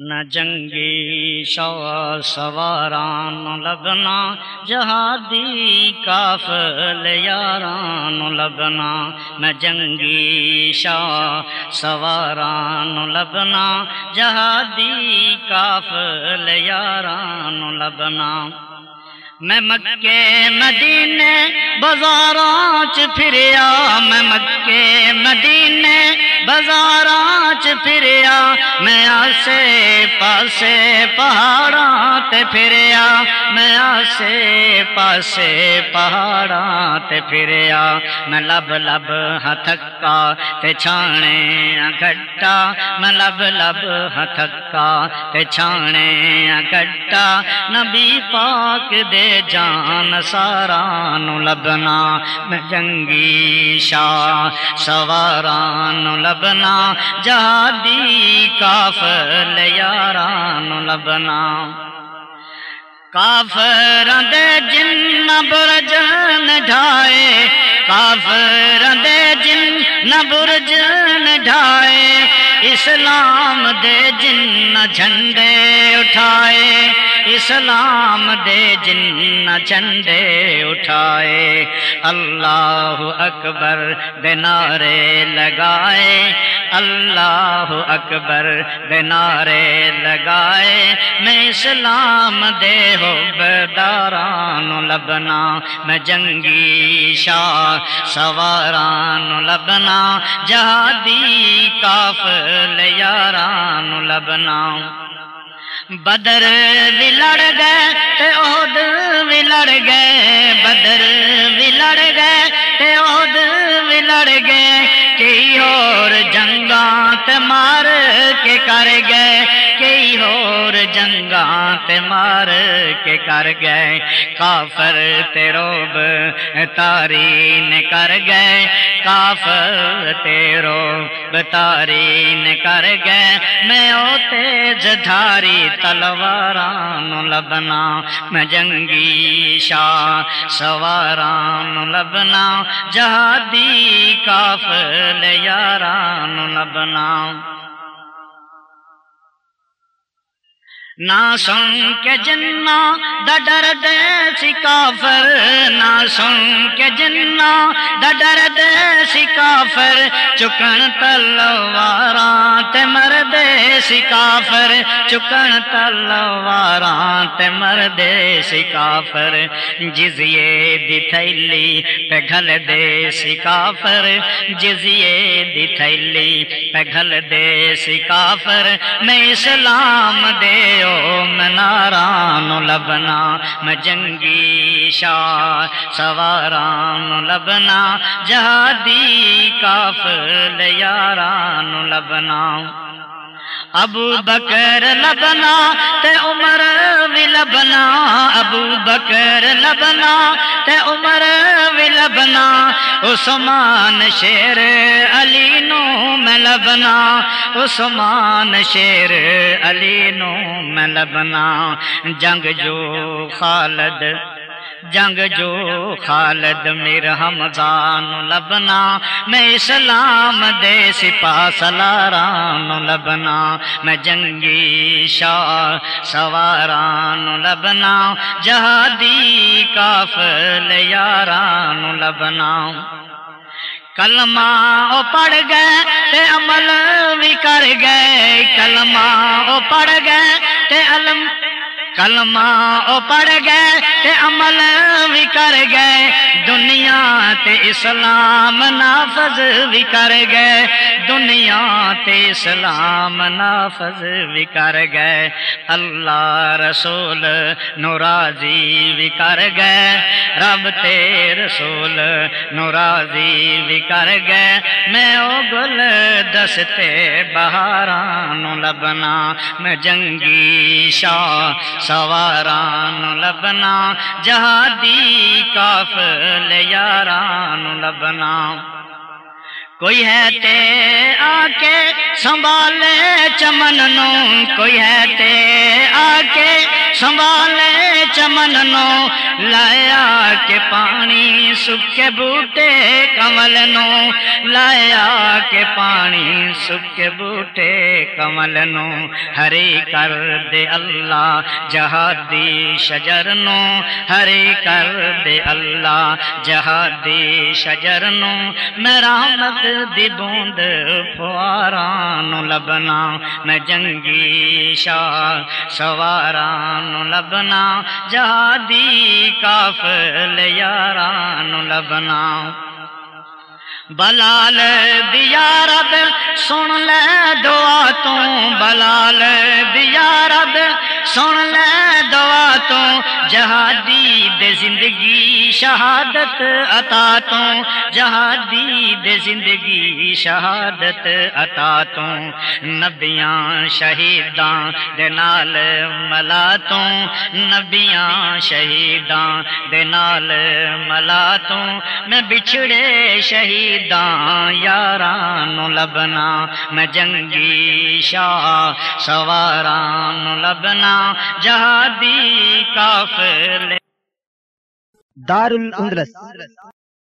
نہ جنگی شو سواران لگنا جہادی کافل یاران لگنا نہ جنگی شو سواران لگنا جہادی کافل یاران لگنا میں مکے مدینے بازاراں چ پھریا، میں مکے مدینے بازاراں چ پھریا، میں آسے پاسے پہاڑاں تے پھریا، میں آسے پاسے پہاڑاں تے پھریا میں لب لب ہتھکا تے چھانے گھٹا میں لب لب ہتھکا تے چھانے گھٹا۔ نبی پاک دے جان ساران لبنا، میں جنگی شاہ سواران لبنا۔ جہادی کافل یاران لبنا۔ کافران دے جن برجن ڈھائے کافران دے جن برجن ڈھائے، اسلام دے جن جھنڈے اٹھائے۔ اسلام دے جن جھنڈے اٹھائے، اللہ اکبر دے نعرے لگائے، اللہ اکبر دے نعرے لگائے۔ میں اسلام دے حبداران لبنا، میں جنگی شاہ سواران لبنا، جہادی کافل یاران لبنا۔ بدر بھی لڑ گئے تے عہد بھی لڑ گئے، بدر بھی لڑ گئے تے عہد بھی لڑ گئے، کئی اور جنگاں تے مار کے کر گئے، کئی اور جنگاں تے مار کے کر گئے، کافر تے روب تارین کر گئے کافر تے روب تارین کر گئے۔ میں او تیز دھاری تلواران لبنا، میں جنگی شاہ سواران لبنا۔ جہادی کافل یاران لبنا۔ نہ سن کے جنا ڈر دے سی کافر، نہ سن کے جنا ڈر دے سی کافر، چکن تلواراں تے مر دے سی کافر، چکن تلواراں تے مر دے سی کافر، جزیے دی تھیلی پہ گھل دے سی کافر، جزیے دی تھیلی پہ گھل دے سی کافر، میں اسلام دے مناران لبنا میں جنگی شاہ سواران لبنا جہادی کافل یاران لبنا۔ ابو بکر لبنا تے عمر بھی لبنا، ابو بکر لبنا تے عمر بھی لبنا، عثمان شیر علی نو میں لبنا، عثمان شیر علی نو میں لبنا، جنگ جو خالد جنگ جو خالد میر حمزان لبنا، میں اسلام دے سپا سلاران لبنا، میں جنگی شاہ سواران لبنا، جہادی کافل یاران لبنا۔ کلمہ او پڑھ گئے تے عمل بھی کر گئے، کلمہ او پڑھ گئے تے علم کلمہ او پڑھ گئے تے عمل بھی کر گئے۔ دنیا تے اسلام نافذ بھی کر گئے۔ دنیا تے اسلام نافذ بھی کر گئے۔ اللہ رسول نوراضی بھی کر گئے۔ رب تے رسول نوراضی بھی کر گئے۔ میں او گل دستے بہاران لبنا، میں جنگی شاہ سواران لبنا جہادی کافل یاران لبنا کوئی ہے تے آ کے سنبھالے چمن نو کوئی ہے تے آ کے سنبھالے چمن نو، لایا کے پانی، سکے بوٹے کمل نو۔ لایا کے پانی، سکے بوٹے کمل نو۔ ہری کر دے اللہ جہادی شجر نو۔ ہری کر دے اللہ جہادی شجر نو۔ میرا مت دی بوند نو لبنا۔ میں جنگی شاہ سواران یارانو لبنا، جہادی کافل یارانو لبنا۔ بلال دیا رب، سن لے دعا تو۔ بلال دیا رب، سن لے دعا تو۔ جہادی دے زندگی شہادت عطا تو جہادی دے زندگی شہادت عطا تو۔ نبیاں شہیداں دے نال ملا تو۔ نبیاں شہیداں دے نال ملا تو۔ میں بچھڑے شہیداں یاراں لبنا، میں جنگی شاہ سواراں لبنا۔ جہادی کاف دار الاندلس